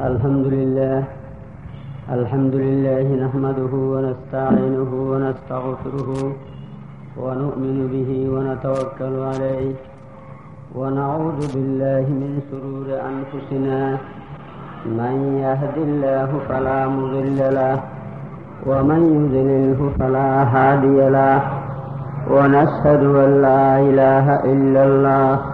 الحمد لله. الحمد لله نحمده ونستعينه ونستغفره ونؤمن به ونتوكل عليه. ونعوذ بالله من شرور أنفسنا. من يهد الله فلا مضل له ومن يضلله فلا هادي له. ونشهد أن لا إله إلا الله.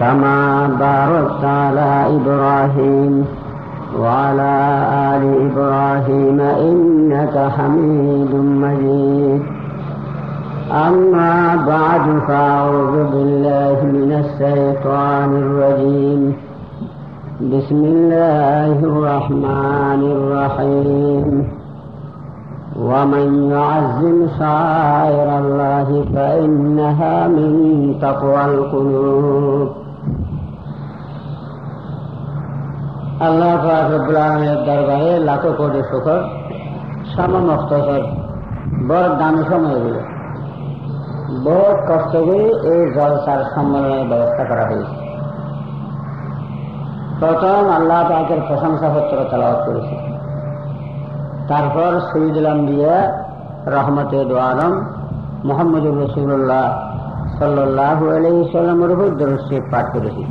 كما باركت على إبراهيم وعلى آل إبراهيم إنك حميد مجيد. أما بعد فأعوذ بالله من الشيطان الرجيم. بسم الله الرحمن الرحيم. ومن يعزم شعائر الله فإنها من تقوى القلوب. আল্লাহ ফাকরুল্লাহের দরবারে লাখো কোটি শুকর সাম মখতসর বড় দামি সময় এগুলো। বহুত কষ্ট করে এই জলসার সম্মেলনের ব্যবস্থা করা হয়েছে। প্রথম আল্লাহ পাকের প্রশংসা পত্র তালাওয়াত করেছে। তারপর শহীদুল আম্বিয়া রহমতে আলম মোহাম্মদুর রসুল্লাহ সাল্লাহ আলহিসাল্লামের উপর দরস্যে পাঠ করেছি।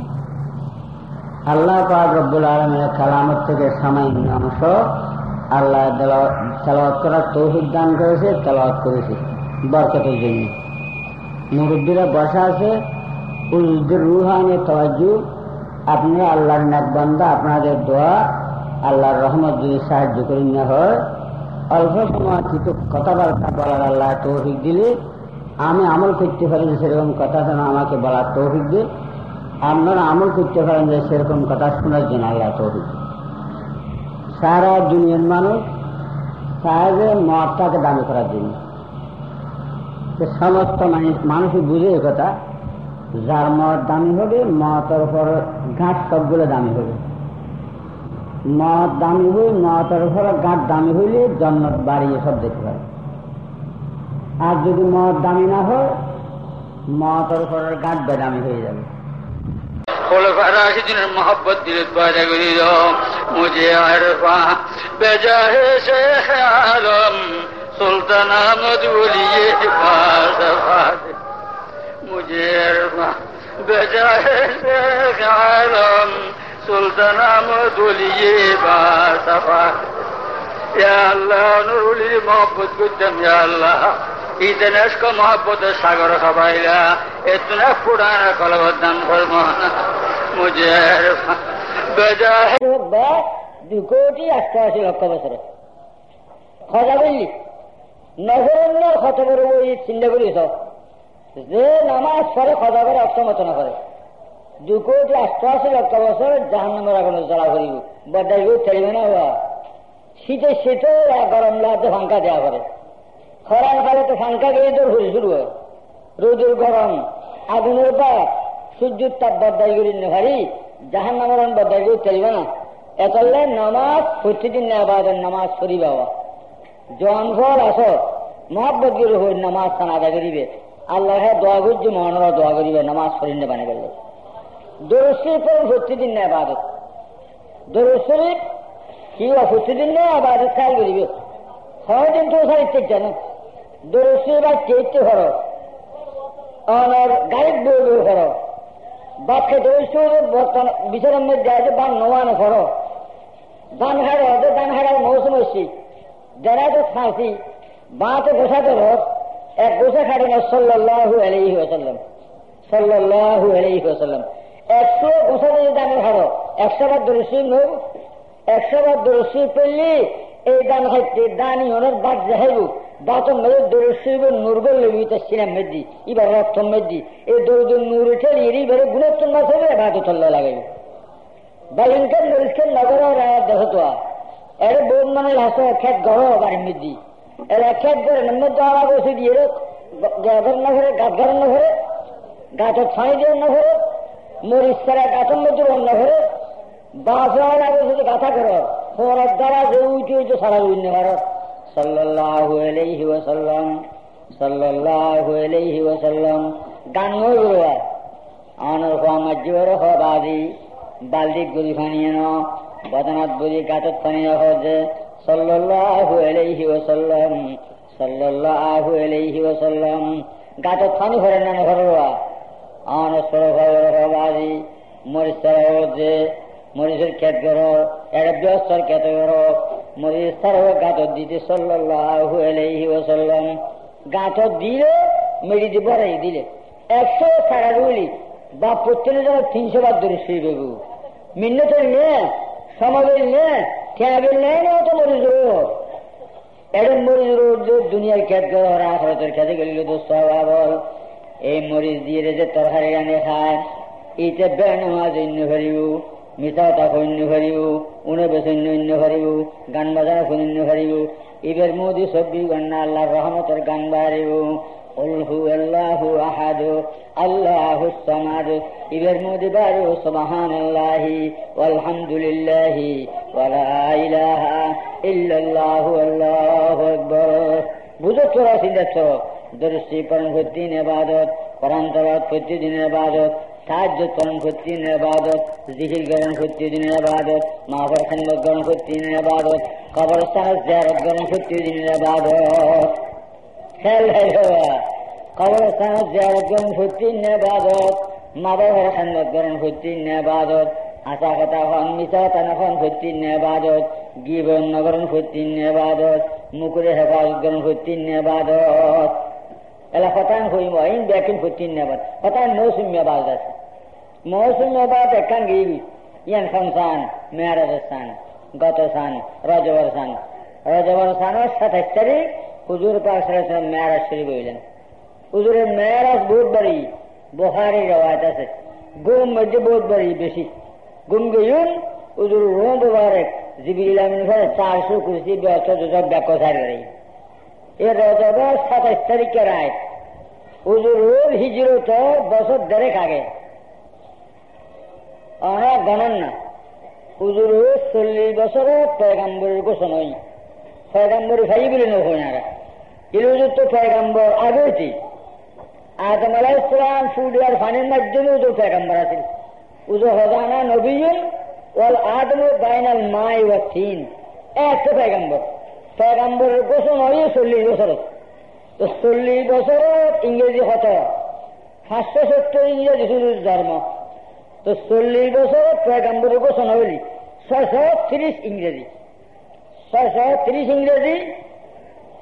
আল্লাহ পাক রব্বুল আলমের কালামত থেকে সামান্য অংশ আল্লাহ তেলাওয়াত করার তৌহিদ দান করেছে, তেলাওয়াত করেছে। বরকতের জন্য। মুরব্বীরা বসা আছে। উজুর রুহানে তওয়াজু আপনি আল্লাহর নাকবান্দা আপনাদের দোয়া আল্লাহর রহমত যদি সাহায্য করে না হয়। অল্প সময় কিছু কথাবার্তা বলার আল্লাহ তৌফিক দিলে, আমি আমল করতে পারি সেরকম কথা যেন আমাকে বলার তৌফিক দিন আপনারা আমল করতে পারেন যে সেরকম কথা শোনার জন্য আল্লাহ তৌফিক। সারা দুনিয়ার মানুষ যে মদটাকে দামি করার জন্য। সমস্ত মানুষই বুঝে কথা, যার মদ দামি হবে, মতের উপর গাছ সবগুলো দামি হবে। মদ দামি হই মতের উপর গাছ দামি হইলে জন্ম বাড়িয়ে সব দেখতে পারে আর যদি মদ দামি না হয়, মতের উপর গাছ বেদামি হয়ে যাবে। خلفاء راشدین محبت دل پارا گری دو مجھے عرفا بجاہ شیخ عالم سلطان احمد ولی فاصفا مجھے عرفا بجاہ شیخ عالم سلطان احمد ولی فاصفا یا اللہ نور محبت قدم یا اللہ۔ এসক মহব্বতের সাগর খাবাইলা এতনা পুরানা কলবদান ফরম মুজে দুই কোটি অষ্টআশি লক্ষ বছর। খজা বললি নজরন্য কত বড় ওই চিন্তা করিস যে নামাজ পরে খজা করে অক্ষমত না করে দু কোটি অষ্টআশি লক্ষ বছর জাহান নামের আগুন জ্বলা করিব বদাই চলিবে না শীতে শীতে গরম লাগতে ফাঙ্কা দেওয়া করে খরার কালে তো ফাঙ্কা গিয়ে তোর হয়ে শুরু রোদের গরম, আগুনের পা সূর্যের তাপ বদাই করি ভারি জাহান নামের বদাই করে চলবে না। এতলে নামাজ, প্রতিদিন আবাদের নামাজ সরি বাবা। জন ফল আস মহাব্বত গিয়ে হই নামাজ তান আদায় করিবে। আল্লাহ দোয়া করছে মহানরা দোয়া করিবে, নামাজ শরীর বানে গেলে দরশ্রী পরে প্রতিদিন না আবাদত দরশ্রী কি প্রতিদিন না আবাদত খেয়াল করিবে? হয়দিন তো সার ইচ্ছে জানো। দরশ্রী বা চেয়েছে হর। আর গাড়ির বই হর। বাপকে দরশ্রী বর্তমান বিচারের মধ্যে আছে, বান নোয়ানো হর। দান হাড়ে হবে দান হাড়ার মৌসুম এসছি যারা তো ফাঁসি বাঁতে গোসাতে রস এক গোসা খাটে না সাল্লাহু আলাইহি ওসাল্লাম সাল্লাহু আলাইহি ওসাল্লাম একশো গোসাতে যদি দান হাড়ো একশো বার দরশ্রী নোক একশো বার দরশ্রী পেললি, এই দান খাইতে দানি ওনার বাদ যাহাইব বাতন মেরে দরশ্রীব নূরগল লবি তো সিনাম মেদি এবার রক্ত মেদি এই দৌদ নূর উঠে এবারে গুণত্ব মাছ হবে বাদ চল্লা লাগাইব বালিঙ্কার মরিষ্কার নগর রায় দেখতো এর বোন মানে হাসো খেত ঘর বাড়ির মধ্যে এর খেত ঘরে নম্বর দেওয়া বসে দিয়ে ঘর না ঘরে গাছ ঘর না ঘরে গাছের ছাই দিয়ে না ঘরে মরিচ ছাড়া গাছের মধ্যে অন্য ঘরে বাস হওয়ার আগে শুধু গাথা করো ফোরার দ্বারা যে উঠে উঠে সারা উঠতে পারো সাল্লাল্লাহু আলাইহি ওয়াসাল্লাম সাল্লাল্লাহু আলাইহি ওয়াসাল্লাম গান হয়ে গেল আনার আমার জীবর হবাদি বালদি গুলি ফানিয়ে ন বদনাথ বুঝি গাছত ফানিয়ে হচ্ছে সাল্লাল্লাহু আলাইহি ওয়াসাল্লাম সাল্লাল্লাহু আলাইহি ওয়াসাল্লাম গাছত ফানি ভরে না ঘরোয়া আনার সরফ হবাদি মরিচার হচ্ছে মরিচের ক্ষেত করো একটা ব্যবস্থার ক্ষেত করো মরিচ তারও গাঁতর দিতে সাল্লাল্লাহু আলাইহি ওয়াসাল্লাম। গাঁতর দিলে বড়াই দিলে। একশো সারা রুলি বা প্রত্যেকের জন্য তিনশো বার ধরে শুয়ে দেবো মিন্নতের নিয়ে সমাবের নিয়ে ঠেয়াবের নেয় না তো মরিচ রোড এটা দুনিয়ার ক্ষেত করো আখরতের খেতে গেলে দোস্ত বল। এই মরিচ দিয়ে যে তরকারি রানে খায়। এইটা বেনামাজ অন্য ভরিব মিছা কথা অন্য ভরিব উনে বেসন্য অন্য ভরিব গান বাজানো শুনিন্য ভরিব এবার মোদি সব্বি গন্না আল্লাহর রহমতের গান বাড়িব উলহু আল্লাহু আহাদ, আল্লাহু সামাদ এবার মোদি বাড়িব সুবহান আল্লাহি আলহামদুলিল্লাহি ওয়ালা ইলাহা ইল্লাল্লাহু, আল্লাহু আকবার। বুঝো তোরা সিদ্ধাচ্ছ দর্শি পরম ভর্তিন এবাদত কোরআন তলাত প্রতিদিন এবাদত সাহায্য করণ করতে আবাদত জিহির গ্রহণ করতে দিন আবাদত মাহবর খন্ডক গ্রহণ করতে দিন আবাদত, কবরস্থান জিয়ারত গ্রহণ আবাদত। খেয়াল কবরস্থান জিয়ারত গ্রহণ করতে দিন আবাদত মাহবর খন্ডক গ্রহণ করতে দিন আবাদত, আশা কথা হন মিশা তানখন করতে দিন আবাদত, গিবন নগরণ করতে নেবাদত মুকুরে হেফাজত গ্রহণ করতে দিন আবাদত। এলা হতান হইম ইন ব্যাকিন ফুটিন নেবাদ হতান মৌসুমি বাদ আছে। মৌসুমি বাদ একান গিবি ইয়ান সংসান মেয়ারাজ স্থান গত সান রজবর সান রজবর সানের সাতাইশ তারিখ হুজুর পাক সাল্লাম মেয়ারাজ শরীফ হইলেন হুজুরের মেয়ারাজ বহুত বাড়ি বোহারি রওয়ায়ত আছে গুম মধ্যে বহুত বাড়ি বেশি গুম গেয়ুন হুজুর রোম মুবারক জিবিল আমিন ঘরে চারশো কুরসি ব্যস্ত যোজক ব্যাখ্যা সারি এ রজবের সাতাইশ তারিখের রায় উজুরুল হিজরত বছর দেড়েক আগে অনেক গণন না। উজুরুল চল্লিশ বছরের পয়গাম্বরের ঘোষণা হই পয়গাম্বর ভাই বলে নয় না ইলুজুর তো পয়গাম্বর আগে হইতি আদম আলাহ ইসলাম সুডিয়ার ফানির মাধ্যমে উজুর পয়গাম্বর আছে। উজুর হজানা নবীন ওয়াল আদম বাইনাল মাই ওয়া তিন। একটা পয়গাম্বর। পয়গাম্বরের ঘোষণা হয়ে চল্লিশ বছর তো চল্লিশ বছরত ইংরেজি হত পাঁচশো সত্তর ইংরেজি শুরু ধর্ম। তো চল্লিশ বছরত পয়গাম্বরের ঘোষণা হইলি। ছয়শো ত্রিশ ইংরেজি। ছয়শো ত্রিশ ইংরেজি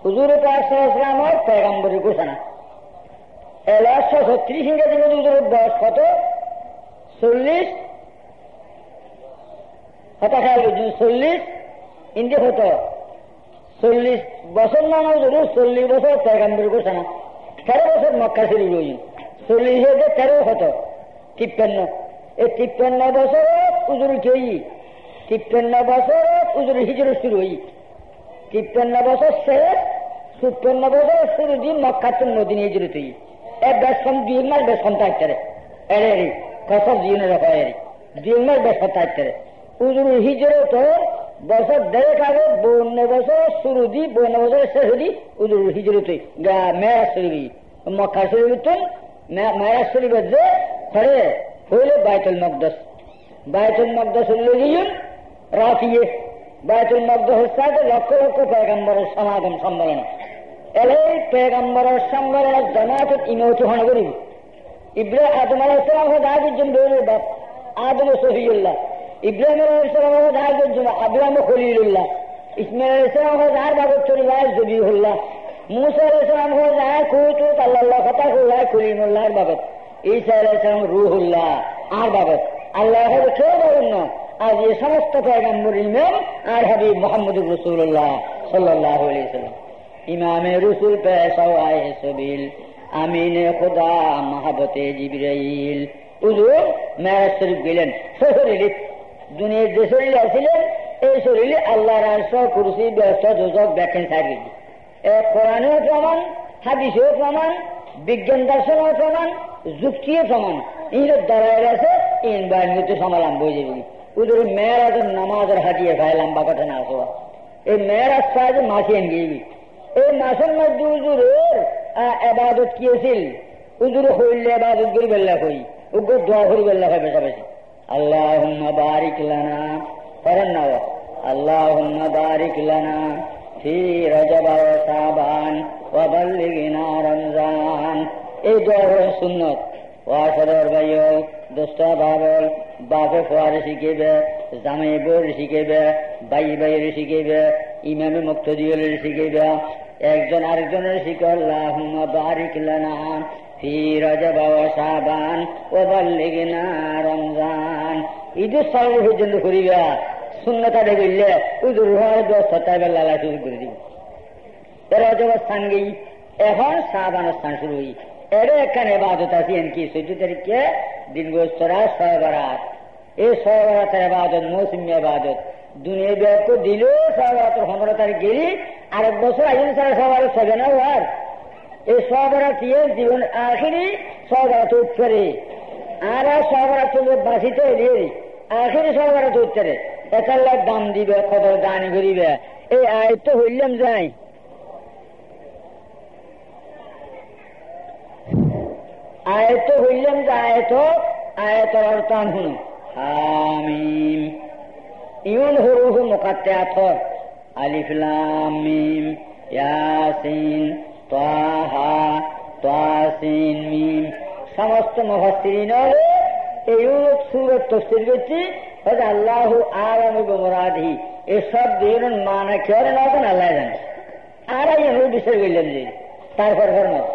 হুজুর পাঁচশামের পয়গাম্বরের ঘোষণা। এলা ছয়শো ত্রিশ ইংরেজি মধ্যে হুজুরের বয়স কত? চল্লিশ? হতা খেয়াল চল্লিশ ইন্দি হতো চল্লিশ বছর মানে ধরুন চল্লিশ বছর পয়গাম্বর ঘোষণা। তেরো বছর মক্কা শুরু হই চল্লিশ হাজার তেরো হত তিপ্পান্ন। এই তিপ্পান্ন বছর উজুর খেই তিপ্পান্ন বছর উজুর হিজুর শুরু হই তিপ্পান্ন বছর শেষ, চুপ্পান্ন বছর শুরু দিন মক্কাতে নদীন হিজুর তুই এক বেশম দুই মাস বেশম থাকতে এরে রে কসব জীবনের হয় দুই মাস বেশম থাকতে উজুর হিজুর তো বছর দেড়েক আগে বন্য বছর শুরু দি বন্য বছর শেষ দি উদুর হিজরতে মেয়া শরীফ মক্কা শরীফ মেয়া শরীফের যে পরে হইলে বায়তুল মকদস বায়তুল মকদস হইলে গিয়ে রাতিয়ে বায়তুল মকদস হচ্ছে লক্ষ লক্ষ পেগাম্বরের সমাগম সম্মেলন এলে পেগাম্বরের সম্মেলনের জমাত ইমত হন করি ইব্রাহ আদম আলাহ ইসলাম দাঁড়িয়ে জন বাপ আদম সহিউল্লাহ ইব্রাহিম আলাইসালাম দাঁড়িয়ে জন আব্রাহিম খলিলুল্লাহ ইসমাইল আলাইসালাম দাঁড় বাবদ চলিবাহ জবিহুল্লাহ মুসা আলাইসালাম দাঁড় কুতু আল্লাহ ঈসা রুহুল্লাহ। আর কেউ না আজ এই সমস্ত ইমাম আর মোহাম্মদ রসুল্লাহ সাল্লাহ ইমামে রসুল পেশাওয়ায় সবিল, আমিনে খোদা মাহাবতে জিবরাইল। উজুর মেয়াজ শরীফ গেলেন শ্বশুর দুনিয়ার দেশে আসছিলেন এই শরীরে আল্লাহ রাষ্ট্র কুরসি ব্যস্ত যোজক, ব্যাখ্যান থাকি কোরআনেও প্রমাণ, হাদিসেও প্রমাণ, বিজ্ঞান দর্শনও প্রমাণ যুক্তিও প্রমাণ ইনের দ্বারায় আছে ইন বাহিনীতে সমালাম বুঝে দিবি। ওদের মেয়েরাজের নামাজের হাতিয়ে খায়, লম্বা কথা না আসবা এই মেয়েরাজ সাহায্যে মাসিয়ে গিয়েবি এই মাসের মধ্যে উজুরের এবাদত কি আছিল? উজুরে হইলে এবাদত করি বেল্লা করি, উগ্র দোয়া করি বেল্লা হয় বেশা বেশি আল্লাহ বারিক লানা করেন না আল্লাহ বারিক লানা, ফি রজব সাবান ওয়াবাল্লিগিনা রমজান এই দোয়া হলেন সুন্নত। ওয়াসর বাইল দোস্ত বাবল বাপে ফোয়ারে শিখেবে জামাই বউর শিখেবে বাই বাইর শিখেবে ইমামে মুক্তদিয়ল শিখেবে একজন আরেকজনের শিখল্লাহ বারিক লানা ফি রজব সাবান ওয়াবাল্লিগিনা রমজান। ঈদের সাল পর্যন্ত করিবা শূন্যতা দেখলে হওয়ার ব্যবস্থা তাই লালা শুরু করে দিব। রজব স্থান গেই, এখন সাবানের স্থান শুরু হই। এর একখানে এবাদত আছে এনকি চৈত্র তারিখে দিন গোস্তরা সহবরাত এই সহবরাতের এবাদত, মৌসুমি এবাদত। দুনিয়া ব্যাগ দিল সহবরাতের পনেরো তারিখ গেলি, আরেক বছর আইন সারা সহবরাত হবে না আর এই সহবরাত ইয়ে জীবন আখেরি সহবরাত উৎপরে আর সহবরাত বাঁচিতে এলিয়ে আখেরি সহবরাত উত্তরে। লাখ দাম দিবে কত দান করিবে। এই আয়ত্ত হইলাম যাই। আয়ত হইলাম যে আয়ত আয়তর অর্থান শুনো হামিম ইউন হরুহু মোকাতে আথর আলিফলাম মিম ইয়াসিন তাহা তাসিন মিম। সমস্ত মহাস্ত্রীন এই সুরত তফসির করছি। হয়তো আল্লাহ আরাম মোরাধি এসব দিয়ে মানে কেউ না আল্লাহ জানে। আর এই বিষয় বললেন তারপর ফরমাত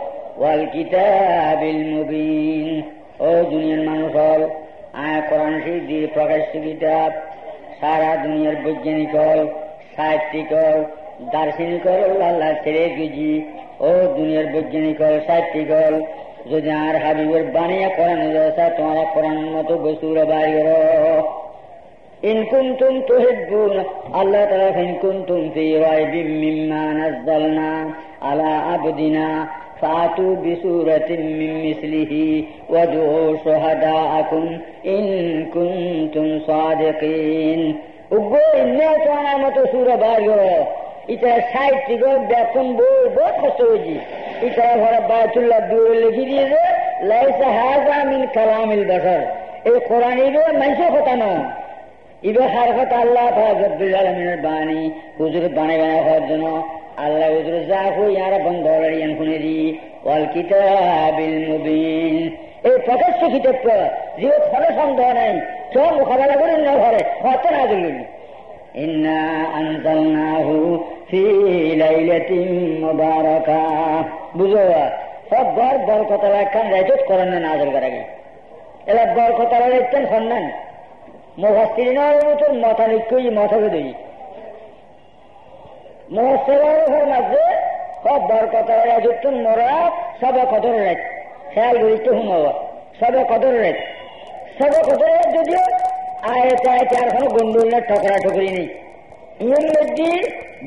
ওয়াল কিতাবিল মুবিন ও দুনিয়ার মানুষ হল আয় কোরআন দিয়ে প্রকাশিত কিতাব, সারা দুনিয়ার বৈজ্ঞানিক হল সাহিত্যিক হল দার্শনিক হল আল্লাহ ছেড়ে গেছি ও দুনিয়ার বৈজ্ঞানিক হল সাহিত্যিক হল যদি আর হাবিবের বানিয়ে কোরআন দশা তোমরা কোরআন মতো বস্তুর বাইরে ইনকুম তুম তো হেব্বুন আল্লাহ তালা ইনকুম তুম ফি রাইবিম মিম্মা নাজ্জালনা আলা আবদিনা। فأتوا بسورة من مثله وادعوا شهداءكم إن كنتم صادقين وقول الناس أنا متو سورة باريو إترى سايد تقول بأكم بول بول خسوجي إترى فرى بيت الله بيور اللي جديد ليس هذا من كلام البشر القرآن إذا من شفتنا إذا حرفت الله فأجد بالعالمين الباني حضور باني بنا خرجنا ইয়ান শুনে দি ওয়াল কিতাবিল মুবিন। এই প্রকাশ্য কিতাব যে ফলে সন্দেহ নাই। সব মোকাবেলা করেন না ঘরে হতে না দিলেন। ইন্না আনজালনাহু ফি লাইলাতিন মুবারাকা। বুঝো, সব বর বরকতালা একখান রাইজত করেন না নাজল করা গে এলা বরকতালা একখান সন্ধান। মুহাসিরিনের মতো মাথা নিক্ষই মাথাকে দেই মুহাসিরের মাঝে সব বরকতার রাজত্ব মরা সবে কদর রাত খেয়াল করিতে হুমাওয়া সবে কদর রাত সবে কদর যদিও আয়তে আয়তে আর কোনো গন্ডুল ঠকরা ঠকরি নেই ইয়ের মধ্যে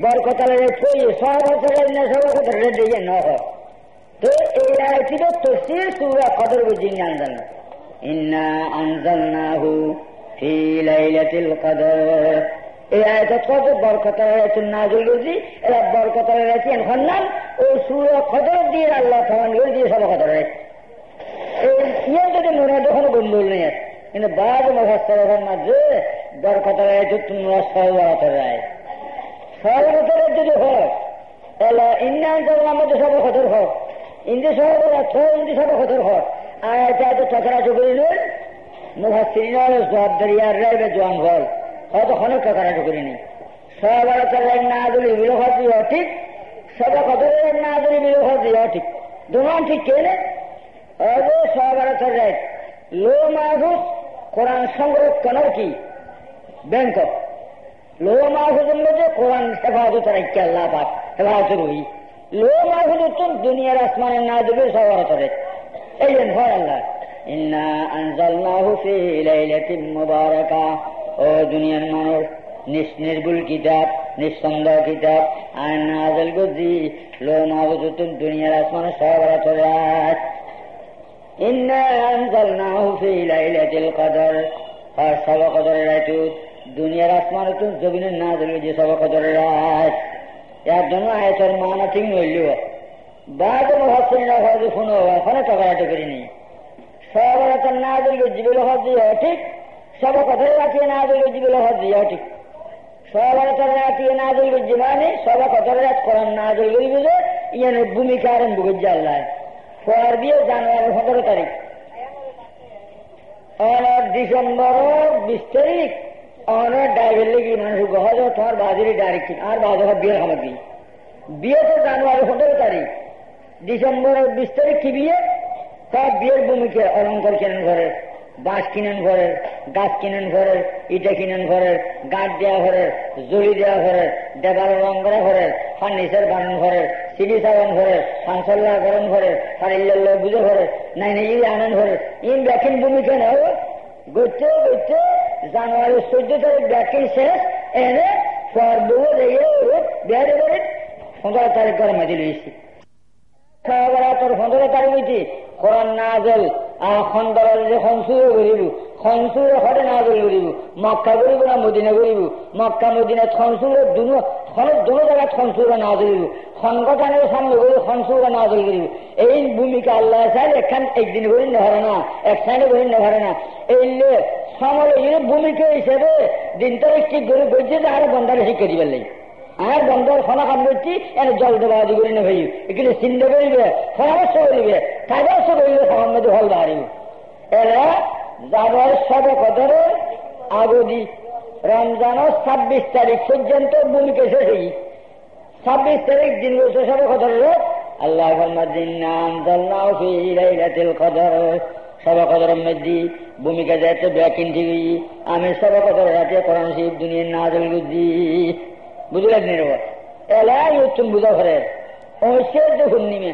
বরকতালের থই সব বছরের না সবে কদর রাত দিয়ে ন হয় তো এই আয়টি তো তসির সুরা কদর বুঝি আনজান ইন্না আনজালনাহু ফি লাইলাতিল কদর এই আয়তা কত বরকতার আয়াত নাজল করছি এরা বরকতার আয়াত এখন ওই সুর কদর দিয়ে আল্লাহ ফমান করে দিয়ে সব এই ইয়ে যদি মনে হয় তখন গন্ডল নেই কিন্তু বাদ মহাস্তরের মাঝে বরকতার আয়াত তোমরা সহবরতের রায় সহবরতের যদি হয়, তাহলে ইন্ডিয়ান করলাম মধ্যে সব কদর হোক ইন্দি সহবর ইন্দি সব কদর হোক আয়াত আয়াত টকরা চুকরি নয় জবাবদারি আর রাইবে জোয়ান হল হয়তো কাকারাটি করিনি সবার কালার না দিলে বিলোহ দিও ঠিক সবা কদরের না দিলে বিলোহ দিও ঠিক দুমান ঠিক কেনে হয়তো সবার লো মাহুস কোরআন সংরক্ষণ কি? ব্যাংক। লো মাহুদের মধ্যে কোরআন হেফাজত রাখি আল্লাহ পাক? হেফাজত রই লো মাহুদ উত্তম, দুনিয়ার আসমানের না দেবে সবার কালার এই জন্য ভয় আল্লাহ। ইন্না আনজালনাহু ফি লাইলাতিন মুবারাকা। ও দুনিয়ার মানুষ নির্ভুল কিতাব, নিঃসন্দেহ কিতাব আর নাজল গুজি লো মাহবুত দুনিয়ার আসমানে সরবরাহ চলে আস দুনিয়ার আসমান জমিনের না যে এর জন্য মানা ঠিক নইল। বা কোনো না হয়তো শুনো ওখানে চকরাটে করিনি। সব না ধরবে জীবন হজ ঠিক সব কথাই রাখিয়ে নাজল বলে হজ ঠিক সবার রাতিয়ে নাজল করছি মানে সবা কথার রাত করার নাজল করি বুঝে, ইয়ানে ভূমিকা আরম্ভ করছে আল্লাহ ফর দিয়ে জানুয়ারি সতেরো তারিখ। অনেক ডিসেম্বর, বিশ তারিখ, অনেক ডাইভের লেগে মানুষ গহজ তোমার বাজারে ডাইরেক্ট আর বাজার বিয়ের খাবার বিয়ে বিয়ে তো জানুয়ারি সতেরো তারিখ। ডিসেম্বরের বিশ তারিখ কি বিয়ে? তার বিয়ের ভূমিকা অলঙ্কার কেন ঘরে। বাঁশ কিনেন ঘরের, গাছ কিনেন ঘরের, ইটা কিনেন ঘরের গাছ দেওয়া ঘরের জড়ি দেওয়া ঘরের দেবাল রং করা ঘরের, ফার্নিচার বানান ঘরের, সিডি সাবান ঘরের ফাংসল্লা করেন ঘরের ফারিল্লা বুঝে ঘরের, নাই নাই আনেন ঘরের। ইন ব্যাকিন ভূমিকা নেও ঘুরতে ঘুরতে জানুয়ারি চোদ্দ তারিখ ব্যাকিন শেষ, এনে ফর বুঝে দেখে বেড়ে বেড়ে পনেরো তারিখ করে মেজে লইছি তোর পনেরো তারিখ হইছি। কোরআন নাজল আর খন্দর যে খনসুরে করিব খনসুরে হরে নাজল করিব মক্কা করিব না মদিনা করিব মক্কা মদিনা খনসুরে দুনো দুনো জায়গায় খনসুরে নাজল করিব সংগঠনের সামনে করে খনসুরে নাজল করিব। এই ভূমিকা আল্লাহ চাই এখান একদিন করি না না, এক সাইডে করি না। পারে না এই সময় ভূমিকা হিসেবে দিন তারিখ ঠিক করে বলছে যে আরও বন্ধারে শিক্ষা লাগে। আর বন্ধর ফলা কাম করছি এনে জল দেওয়া করি না ভাই এখানে চিন্তা করিবে পরামর্শ করিবে কাগজ করিবে সবার মধ্যে ফল বাড়িব এরা যাবার সবে কদরে আগদি রমজানের ছাব্বিশ তারিখ পর্যন্ত ভূমিকা শেষ হই ছাব্বিশ তারিখ দিন বলছে সবে কদরে আল্লাহ জল্লাহ ফিরাইলাতিল কদর। সবে কদরের মধ্যে ভূমিকা যাইতে ব্যাকিন ঠিক আমি সবে কদর রাতে কোরআন শিব দুনিয়ার নাজল গুজি বুঝলেন নিরব এলাই উত্তম বুঝা ঘরে ঐশ্বর যে হুন্নিমে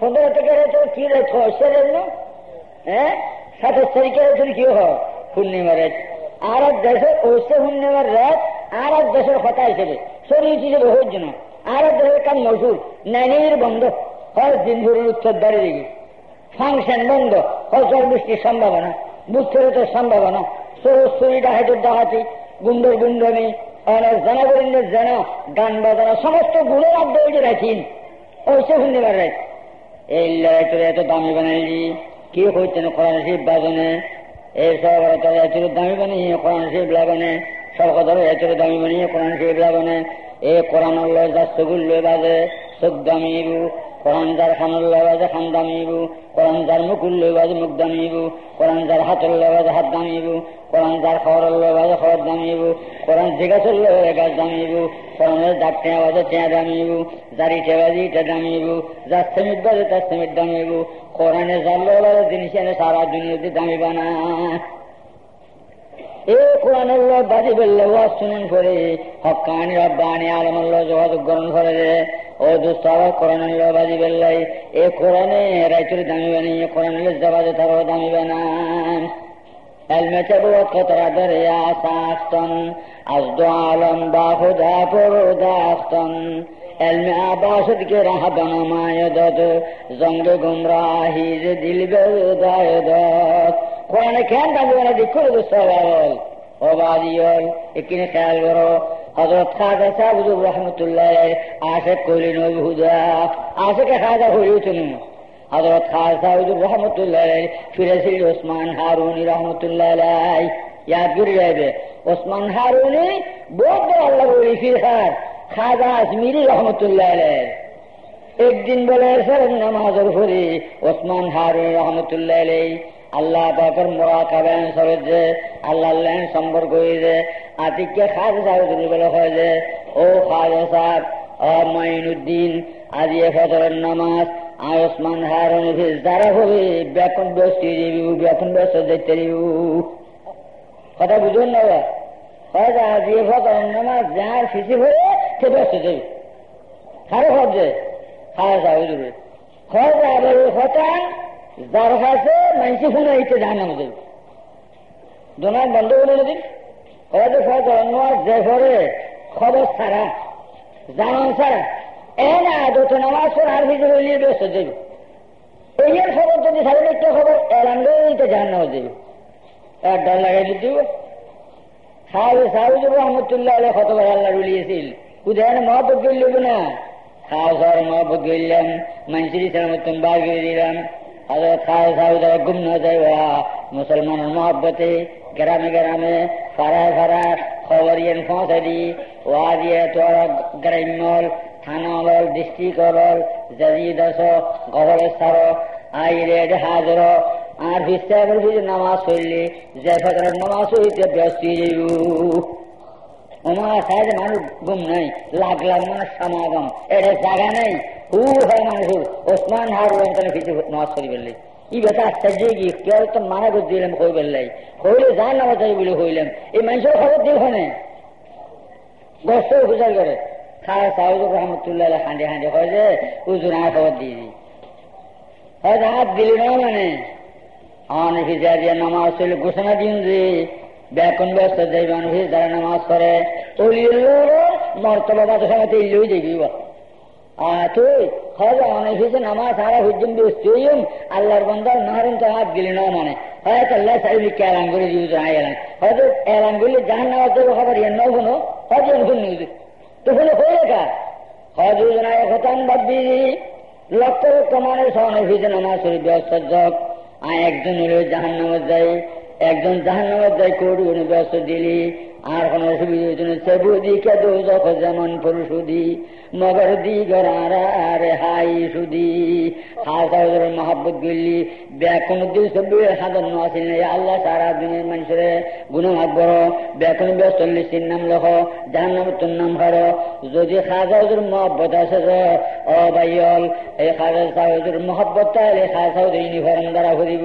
পনেরো থেকে তো কি রেখো ঐশ্বরের না? হ্যাঁ সাতাশ তারিখে তুমি কি হয় পূর্ণিমার রাত আর এক দেশের ঐশ্বর পূর্ণিমার রাত আর এক দেশের কথা হিসেবে। শরীর হিসেবে হওয়ার জন্য আর এক দেশের কাম মজুর নানির বন্ধ। হয় ধরে উত্তর দাঁড়িয়ে দেখি। ফাংশন বন্ধ জল বৃষ্টির সম্ভাবনা। বুদ্ধের সম্ভাবনা। সরস্বরী ডাহাতের ডাহাতি গুন্ডর গুন্ডনি অনেক জনগরিন্দের জানা, গান বাজানো, সমস্ত গুণের আগ্রহ রাখিন ওইসে শুনতে রাখ এই লড়াই তোর এত দামি বানাইলি। কি হইতেন কোরআন শিব বাজনে? এই সব তোর এত দামি বানিয়ে কোরআন শিব লাগানে সব কথা এত দামি বানিয়ে কোরআন শিব লাগানে এ কোরআন যার সগুল্য বাজে। চোখ দামিবু কোরআন যার খানুর খান দামিবু, কোরআন যার মুকুল বাজে মুখ দামিবু, কোরআন যার হাতের বাজে হাত দামিবু, কোরআন যার খাওয়ার বাজে খাওয়ার দামিবু, কোরআন জিজ্ঞাসা গাছ দামিবু, কোরআনের যার টেয়া বাজে টেয়া দামিবু, যার ইটে বাজে ইটা দামিবু, যার সেমিট বাজে তার সেমিট দামিবু, কোরআনে যার লোলার জিনিস এনে সারা দুনিয়াতে দামি বানা এ কোরআনের লোক বাজি বললে ওয়াজ শুনুন করে হকানি রব্বানি আলমল্ল যোগাযোগ গ্রহণ করে ও দুস্থ আবার কোরআনের লোক বাজি বললাই এ কোরআনে রাইতুর দামি বানিয়ে কোরআনের জবাজে তারও দামি বানান علمة بوقت دريا ساختن از دو عالم با خدا پرداختن علم عباست که ره بنمایدد زنگ گمراهی ز دل بردایدد قرآن কেন দাঁড়িয়ে দিক করে দুঃসাল ও বাদিয়ল এখানে খেয়াল করো হজরত খাজা সাহুজুর রহমতুল্লাহ আশেক কইলেন হুদা আশেকে খাজা হইল তুমি হজরত খান সাহুদুর রহমতুল্লাহ ফিরেছিল ওসমান হারুনি রহমতুল্লাহ ইয়াদ করে যাবে ওসমান হারুনি বহুত আল্লাহ বলি ফিরহার খাজা আজমিরি রহমতুল্লাহ একদিন বলে সরম নামাজের ফরি ওসমান হারুন রহমতুল্লাহ আল্লাহ পাকের মোরা খাবেন সরের যে আল্লাহ সম্পর্ক হয়েছে আতিককে খাজা সাহুদুর বলে হয় যে, ও খাজা সাহেব ও মাইনুদ্দিন আজ এ ফজরের নামাজ আর ওসমান হারুন যারা হবে বেতন ব্যস্ত দিবি, বেতন ব্যস্ত দেখতে দিব। কথা বুঝুন না হয়তো আজ এ ফজরের নামাজ যার ফিসি হয়ে সে ব্যস্ত দেবে। খারাপ হচ্ছে খাওয়া যাবে দেবে হয়তো আবার কথা যার কাছে মানুষ ফোন হইতে জানানো দেবে দোনার বন্ধ করে দিন? নোয়াজ যে করে খবর ছাড়া। জানন ছাড়া এ না দুটো নামাজ আর ভিতরে নিয়ে ব্যস্ত দেবে এই খবর যদি সাড়ে একটা খবর এলান তো জান না দেবে এক ডর লাগাই সাহেব রহমতুল্লাহ আল্লাহ রুলিয়েছিল উদাহরণ মহব্বত করল না? ইসলামতন বার করে দিলাম। হজরত খাওয়া সাহেব দ্বারা গুম না যায় মুসলমানের মহাব্বতে, গ্রামে গ্রামে ফাড়ায় ফাড়ায় খবর ইয়েন পৌঁছে দি। ওয়া দিয়ে তোর গ্রাম্যল থানা হল ডিস্ট্রিক্ট হল জাজি দাস গবলের সার আইরে হাজর। আর বিশ্বাসের কিছু নামাজ পড়লে যে ফজরের নামাজ হইতে ব্যস্ত যাইব। ওমার সাইডে মানুষ গুম নাই, লাখ লাখ মানুষ সমাগম। এটা জায়গা নাই। হু হয় মানুষ, ওসমান হার অঞ্চলে কিছু নামাজ বললে ই বেটা আশ্চর্য কেউ তো মানা করে দিলাম কই বললাই। হইলে যার নামাজ যাই বলে হইলাম এই মানুষের খবর দিল হয় না গস্ত গুজার করে। খায় সাহুদ রহমতুল্লাহ হাঁডে হাঁডে হয় যে উজুর আর খবর দিয়ে দিই। হয়তো হাত দিলি না মানে? অনেক দিয়ে নামাজ চলে ঘোষণা দিন যে ব্যাকুন ব্যস্ত যাই মানুষ যারা নামাজ করে মর্তবা তো সময় ইল্লুই দেখি তুই হয়তো অনেক হয়েছে, নামাজ সারা হুজুম ব্যস্ত আল্লাহর বন্ধার নাহারিন তো হাত দিলি না মানে। হয়তো আল্লাহ সাহেব এলান করে এলান। হয়তো এলান করলে জাহান নামাজ দেবো খবর ইয়ে কোনো হয়তো শুন নিউজ। তো শুনে হয়ে কা হয়তো কথা ভাববি লক্ষ লক্ষ মানুষ অনেক হয়েছে, নামাজ শরীর আর একজন হলো জাহান নামাজ একজন জাহান নামাজ যায় উনি ব্যস্ত দিলি। আর কোন অসুবিধা হয়েছে না সেবু দিকে দোজক যেমন পুরুষুদি, মগর দি গরার হাই সুদি। হাজার মহাব্বত গলি ব্যাকুন দিল সব সাধারণ আসিল নাই আল্লাহ, সারা দিনের মানুষের গুণমাত বড় ব্যাকুন ব্যস্ত লিস্টির নাম লখ জাহান নাম তোর নাম হর যদি খাজাউজুর মহব্বত আছে ও বাইল এই খাজা সাহুজুর মহব্বত তাহলে খাজা সাহুজুর ইউনিফর্ম দ্বারা ভরিব।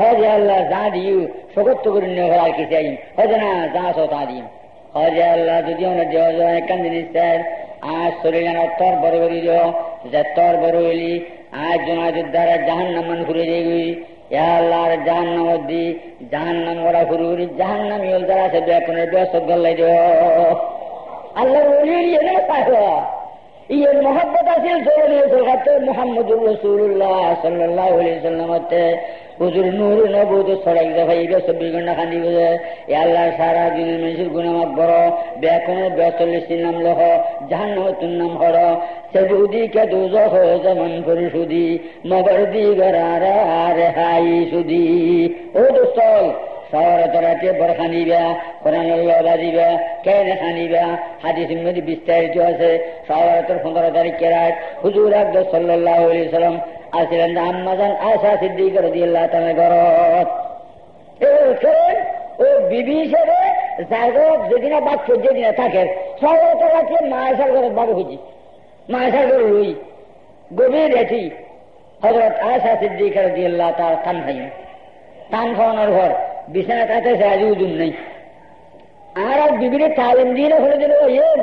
হজে আল্লাহ যা দিও সকত্ব করে নিয়ে আর কি চাই হজে না যা সো তা দিম হজে আল্লাহ যদি দেওয়া যায় একখান দ্বারা জাহান ঘুরে যাই আল্লাহর জাহান নাম দি ওরা ঘুরে ঘুরি জাহান নাম দ্বারা সে বেপনের ব্যস্ত গল্লাই দিও আল্লাহর ওলি এনে পাইবা ইয়ের মহব্বত আছিল জরুরি সরকার মোহাম্মদুর রসুল্লাহ সাল্লাহ সাল্লামতে হুজুর নূর নবুদ সড়ক দফা ইবে চব্বিশ ঘণ্টা খান্দি বুঝে। এ আল্লাহ সারা দিনের মানুষের গুণমাত বড় ব্যাকনের ব্যস্তল্লিশটির নাম লহ জাহান নতুন নাম হর সেবুদি কে দুজ যেমন পরিশুদি মগর দি গরার হাই সুদি। ও দোস্তল, শহরে তোরাকে বড় খানিবা কোরআন দিবা কেনে খানিবা? হাদিস মধ্যে বিস্তারিত আছে। শহরে তোর পনেরো তারিখ কেরাট হুজুর আকবর সাল্লাহ সাল্লাম আসলেন আম্মাজান আশা সিদ্দিক রদি আল্লাহ তালে ঘরত ও বিবি হিসেবে জাগত যেদিনা বাদ যেদিনা থাকে শহরে তোরাকে মা আসার ঘরে বাবু খুঁজি। মা আসার ঘরে রুই। গভীর রেখি হজরত আশা সিদ্দিক রদি আল্লাহ তার কান খাই টান খাওয়ানোর ঘর বিছানা কাছে সে আজ উজুন নেই। আর আর বিবিরে তালিম দিয়ে হলে দিল ইয়েন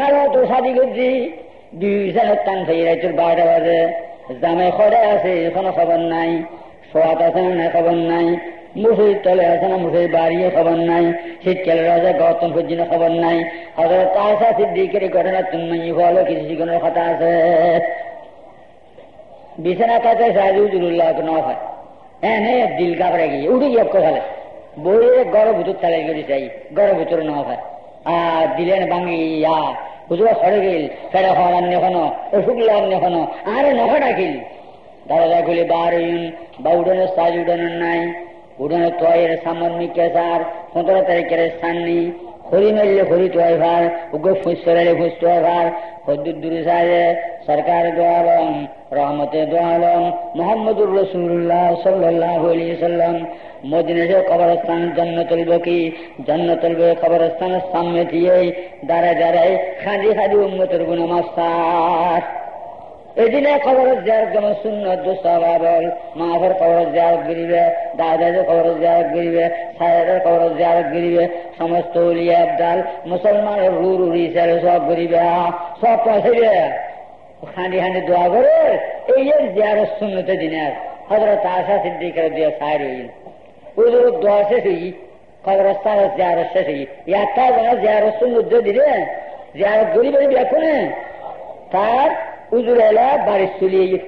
আর তো শাদি করছি বিছানার টান খাই রাইতের বারোটা বাজে। জামে খড়ে আছে, এখনও খবর নাই। সোয়াত আছে না খবর নাই। মুসুরির তলে আছে না মুসুরির বাড়িয়ে খবর নাই। শীতকালের আছে গৌতম পর্যন্ত খবর নাই। হজরত তাসা সিদ্দিকের ঘটনা তুমি ভালো কিছু শিখানোর কথা আছে? বিছানা কাছে সাহায্যুল্লাহ ন হয় হ্যাঁ। নে দিল কাপড়ে গিয়ে উঠে গিয়ে কোথালে বইয়ে গড় ভিতর চালাই গেছে চাই গড় ভিতরে ন হয়। আর দিলেন ভাঙি ইয়া হুজুর সরে গেল। ফেরে হওয়ার নেখনো অসুখ লাগ নেখনো আরে নখা ডাকিল। দরজা খুলে বার বা উড়ানোর সাজ উড়ানোর নাই। উড়ানোর তয়ের সামন কেসার পনেরো তারিখের স্থান নেই খড়ি মারলে খড়ি তো ভার, উগ্র ফুস করালে ফুস তো ভার। হদ্দুর দূরে সাজে সরকার দোয়ালম রহমতে দোয়ালম মোহাম্মদুর রসুল্লাহ সাল্লাহ সাল্লাম। মদিনেশে কবরস্থান জন্নতুল বকি জন্নতুল বকি কবরস্থানের সামনে দিয়ে দাঁড়ায় দাঁড়ায় খাদি খাদি উন্মতের গুণমাস্তার এদিনে খবর জিয়ারত যেমন শূন্য দুঃসাবাবল মাফের খবর জিয়ারত গিরিবে দাদাদের খবর জিয়ারত গিরিবে সাহেবের খবর জিয়ারত গিরিবে, সমস্ত উলিয়া আবদাল মুসলমানের রুর উড়ি সব গিরিবে, সব পয়সাইবে। হাঁড়ি হাঁড়ি দোয়া করে এই যে জিয়ারত শূন্যতে দিনের হজরত আশা সিদ্দিকের দিয়ে সাহের হইন ওদের দোয়া শেষ হই খবরস্থান জিয়ারত শেষ হই একটা জিয়ারত শূন্য দিলে জিয়ারত গরিবের বিয়াকুনে তার উজুর এলা বাড়ি চলিয়ে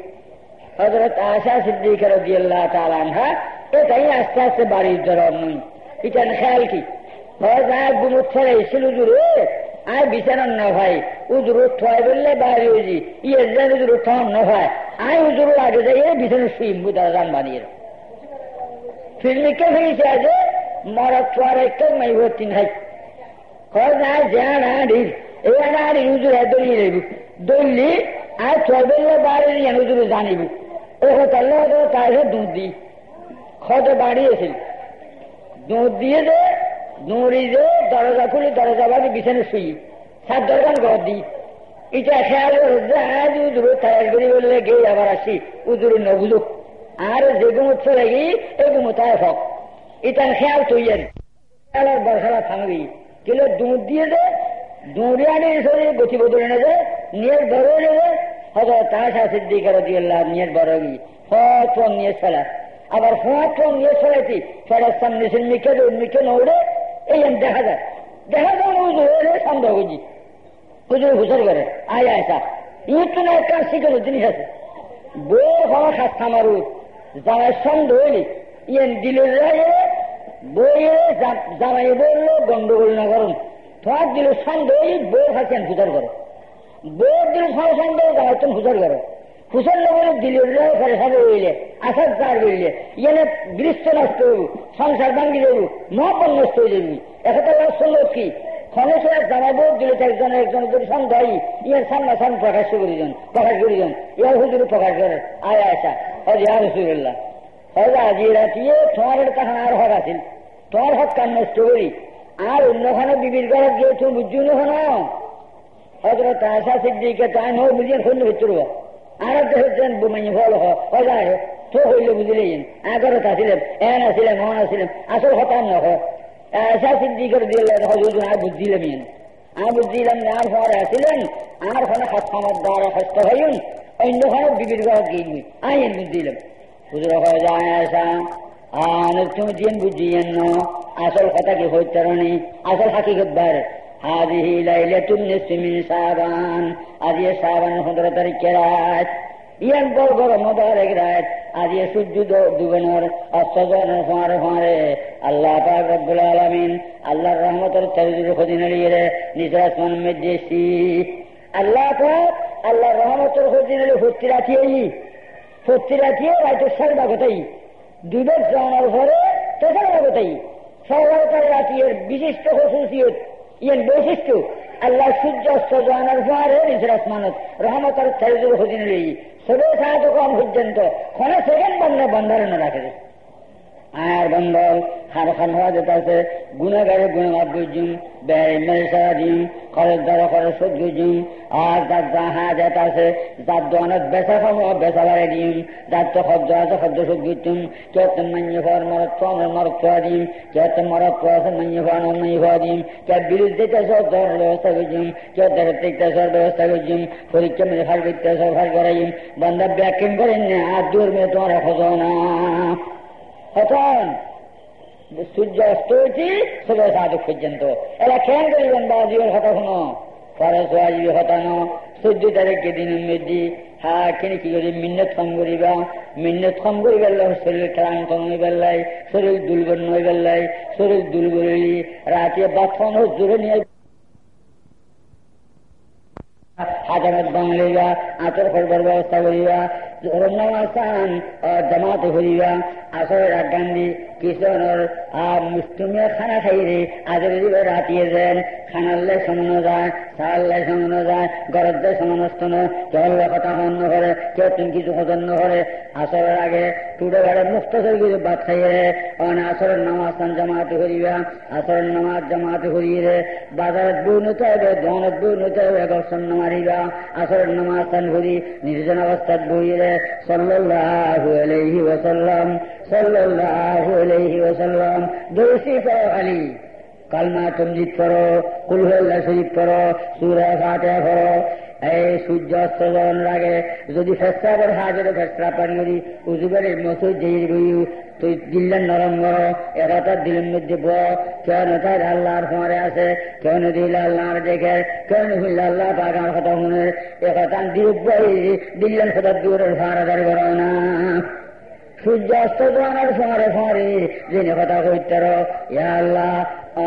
হজরত আশা সিদ্দিক রবি আল্লাহ তালানহা এটাই আস্তে আস্তে বাড়ির ধরন নই এখানে খেয়াল কি হয় গুমুর ছেড়ে এসেছিল উজুরে আর বিছানার না ভাই উজুর ঠয় বললে বাইরে হয়েছি ইয়ে যেন উজুর ঠন না ভাই উজুর হয় না জ্ঞান আড়ির এই আড়ির উজুর দলিয়ে রেবু দল্লি আর চলবেন বাড়ি যেন তুমি জানিব ও তাহলে তাহলে দুধ খতে বাড়িয়েছিল দুধ দিয়ে দে দৌড়ি যে দরজা খুলি দরজা বাড়ি বিছানে শুই সাত দরকার ঘর দিই এটা খেয়াল করে আজ উদুরু তায়ার করি বললে গে আবার আসি উদুরু নবুজুক আর যে গুমুচ্ছে লাগি এই গুমুতায় হক। এটা খেয়াল তৈরি খেয়ালের বর্ষালা থামবি। কিন্তু দুধ দিয়ে দে দৌড়িয়ানি শরীর গতি বদলে নেবে নিয়ে বড় নেবে হয়তো সিদ্দিকার দিয়ে নিয়ে বড় নিয়ে ফেলা আবার ফোন নিয়ে ফেলাইছি ফেরার সামনে সে মিখে মিখে এই দেখা যায়। দেখা যায় উজুরে সন্দেহ বুঝি হুজুর হুসর করে, আয় আয়সা ইউটু না একটা শিখের জিনিস আছে। বই হওয়া খাস্তা মারু জামাই সন্দেহ ইয়েন দিলের বইয়ে জামাই বলল, গন্ডগোল না করুন। তোমার দিল সন্দেহ বই খাচ্ছেন হুজর করে। বইয়ের দিল সব সন্দেহ জামাইছেন হুজর করে। হুসেন নগরে দিলের ফেরেসাবে হইলে আসার চার বললে ইয়ে গ্রীষ্ম নষ্ট হইব, সংসার ভাঙ্গি দেব মহাপন নষ্ট হয়ে যাবি একটা শুনল কি? ক্ষণেশ্বর জানাব দিলে একজন একজন যদি সন্দেহ ইয়ের সামনা সামনে প্রকাশ করিজন প্রকাশ করিজন ইয়ার হুজুর প্রকাশ করে। আয় আসা হজ ইয়া রসুল্লাহ হজ আজি রাতিয়ে তোমার কাহান আর হক আছিল তোমার হক কান নষ্ট করি আর অন্যখানে বিবির ঘরে গিয়ে তুমি বুঝছ না হজরত আশা সিদ্দিকে তাই নয় বুঝিয়ে শূন্য ভিতর আর হচ্ছেন বুমাই ফল হজায় তো হইলে বুঝলেন আগরত আসিলেন এন আসিলেন মন আসিলেন আসল হতাম নহ আশা সিদ্দিকের দিলেন হজুর আর বুঝিলাম ইন আর বুঝিলাম আর ফর আসিলেন আর খানে খাতামার দ্বারা হস্ত হইন অন্যখানে বিবির ঘর গিয়ে আইন বুঝিলাম হুজুর হয়ে যায় আসা আর তুমি দিন বুঝিয়েন আসল কথা কি হইতে আসল হাকিগত বার হাজিহি লাইলাতুন নিসমি সাবান আজ এ সাবান পনেরো তারিখে রাত ইয়ান বড় বড় মোবারক রাত আজ এ সূর্য দুগনের অস্তজনের ফাঁড়ে ফাঁড়ে আল্লাহ পাক রব্বুল আলামিন আল্লাহর রহমতের তরিজুর খদিন লিয়ে নিজের আসমান মেজেছি আল্লাহ পাক আল্লাহর রহমতের খদিন ভর্তি রাখিয়েই ভর্তি রাখিয়ে রাইতের সারবা কথাই দুধের জানার পরে তো সারবা কথাই সর্বতার রাতির বিশিষ্ট হসুসিয়ত ইয়ের বৈশিষ্ট্য, আল্লাহ সূর্য অস্ত জানার পরে নিজের আসমানত, রহমতার চারিদুর হদিন লই সবে সাহায্য কম পর্যন্ত, ক্ষণে সেকেন্ড বন্ধ বন্ধারণ রাখে। আর বন্ধল খার খান হওয়া যেতে আছে, গুণাগারে গুণমাপ বুঝুম ব্যয় মেরে দিম খরচ দ্বারা খরচ শোধ বুঝুম আর যার যাহা যেতে আছে, যার দোকানত বেচা খাব, বেচা বাড়াই দিম যার তো শব্দ আছে শব্দ শোধ বুঝতুম কেউ তো মান্য হওয়ার মরত আমার মরত খোয়া দিম কেউ তো মরত খোয়াছে মান্য হওয়ার মান্য হওয়া দিম কেউ বিরুদ্ধ দিতেছ দর ব্যবস্থা বুঝুম কেউ দর দিতেছ ব্যবস্থা বুঝুম পরীক্ষা মেরে ফাল করতেছ ফাল করাইম বন্ধা ব্যাকিং করেন না, আর দূর মেয়ে তোমার খোঁজ না। এখন সূর্য অস্ত হয়েছি সবে সাধক পর্যন্ত। এরা খেয়াল করিবেন বাজিবের কথা শুনো পরে সোয়াজিবি হতানো চোদ্দ তারিখে দিন মেজি। হা, কিনে কি করি? মিন্নত কম করিবা। মিন্নত কম করি পেলাই শরীর ক্লান্ত হয়ে পেলাই শরীর দুর্বল হয়ে পেলাই শরীর দুর্বল রাতে বাথন জোরে নিয়ে হাজারত বাংলিবা আঁচর করবার ব্যবস্থা করিবা। জোহরের নামাজ চান জামাতে হরিবা আসরের আগান্দি কিষণর আর মুষ্টুমিয়া খানা খাইরে আজের দিবে রাতিয়ে দেন। খানাল্লে সমানো যায় সাল্লাই সমানো যায়, গরদ্দে সমানস্থ নয় কেউ কথা সন্ন করে, কেউ তুমি কিছু সজন্য করে। আসরের আগে টুডে গাড়ে মুক্ত করে কিছু বাদ খাইয়ে, অন আসরের নামাজ জামাতে হরিবা আসরের নামাজ জামাতে হরিয়ে বাজারের বই নতে হবে দোকানের বই নতে হবে গর্ষণ মারিবা আসরের নামাজ চান ঘুরি, নির্জন অবস্থাত বইয়ে সাল্লাল্লাহু আলাইহি ওয়াসাল্লাম সাল্লাল্লাহু আলাইহি ওয়াসাল্লাম দোষী পড়ো খালি কালমা তমজিদ করো কুলহুল্লাহ শরীফ করো সুরা ফাতে করো এই সূর্য অস্ত যাওয়ার আগে যদি ফেসরা করে হাজারে ফেসরা পানি করি উজুবারের মতো যেই বই তুই দিল্লার নরম করো এরা দিলের মধ্যে ব কেন তার আল্লাহর ফোয়ারে আছে কেন দিল আল্লাহর দেখে কেন হইল আল্লাহ পাকার কথা শুনে, এ কথা দিব্বাই দিল্লার দূরের ভাড়া দাঁড়ি করো না সূর্য অস্ত যাওয়ার ফোয়ারে যিনি কথা কইতার আল্লাহ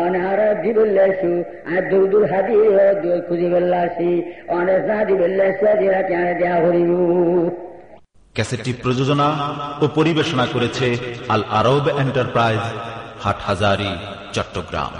অনার দিবল্লাসু, আর দূর দূর হাতি খুঁজি বেল্লাসি, অনেক না দিবল্লাসু দিরা কেন দেয়া করিব। ক্যাসেটটি প্রযোজনা ও পরিবেশনা করেছে Al Arab enterprise Hathazari, Chattogram.